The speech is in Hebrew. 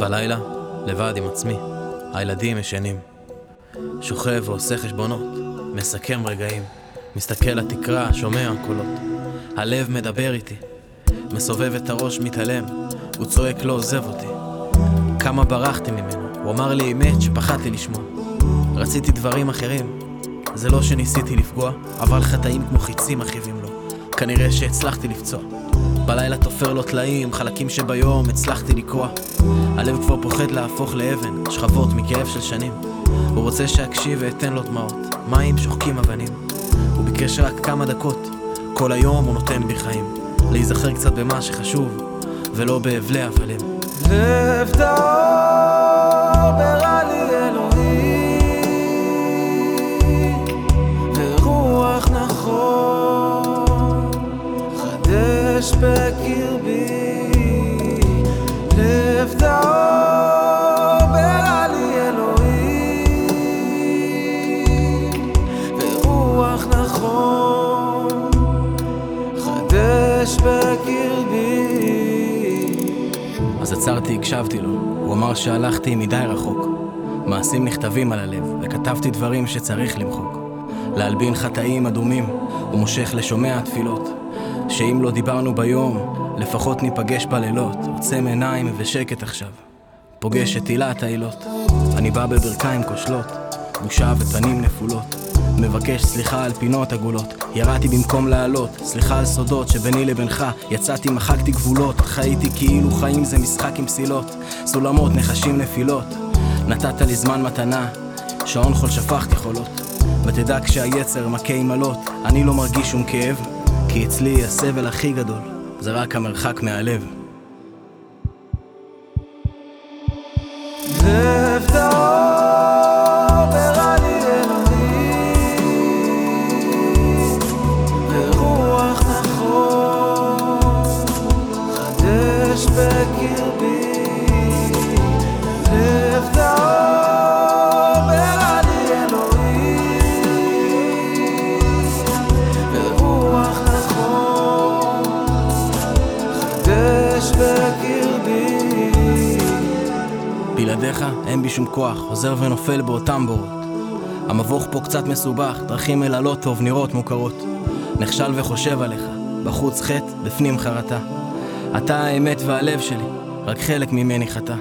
בלילה, לבד עם עצמי, הילדים ישנים. שוכב ועושה חשבונות, מסכם רגעים, מסתכל לתקרה, שומע קולות. הלב מדבר איתי, מסובב את הראש, מתעלם, הוא צועק לא עוזב אותי. כמה ברחתי ממנו, הוא אמר לי אמת שפחדתי לשמוע. רציתי דברים אחרים, זה לא שניסיתי לפגוע, אבל חטאים כמו חיצים מכאיבים לו. כנראה שהצלחתי לפצוע. בלילה תופר לו טלאים, חלקים שביום הצלחתי לקרוע. הלב כבר פוחד להפוך לאבן, שכבות מכאב של שנים. הוא רוצה שאקשיב ואתן לו דמעות, מים שוחקים אבנים. הוא ביקש רק כמה דקות, כל היום הוא נותן בי חיים. להיזכר קצת במה שחשוב, ולא באבלי אבלים. לב טהור עצרתי, הקשבתי לו. הוא אמר שהלכתי מדי רחוק. מעשים נכתבים על הלב, וכתבתי דברים שצריך למחוק. להלבין חטאים אדומים, הוא מושך לשומע התפילות. שאם לא דיברנו ביום, לפחות ניפגש בלילות. עוצם עיניים ושקט עכשיו. פוגש את עילת העילות. אני בא בברכיים כושלות, בושה ופנים נפולות. מבקש סליחה על פינות עגולות, ירדתי במקום לעלות, סליחה על סודות שביני לבינך, יצאתי מחקתי גבולות, חייתי כאילו חיים זה משחק עם פסילות, סולמות, נחשים, נפילות, נתת לי זמן מתנה, שעון חול שפכתי חולות, ותדע כשהיצר מכה עם עלות, אני לא מרגיש שום כאב, כי אצלי הסבל הכי גדול, זה רק המרחק מהלב. לב טהור ברא לי נכון בקרבי בלעדיך אין בי שום כוח, חוזר ונופל באותם בורות. המבוך פה קצת מסובך, דרכים אל עלות טוב נראות מוכרות. נכשל וחושב עליך, בחוץ חטא, בפנים חרטה. אתה האמת והלב שלי, רק חלק ממני חטא.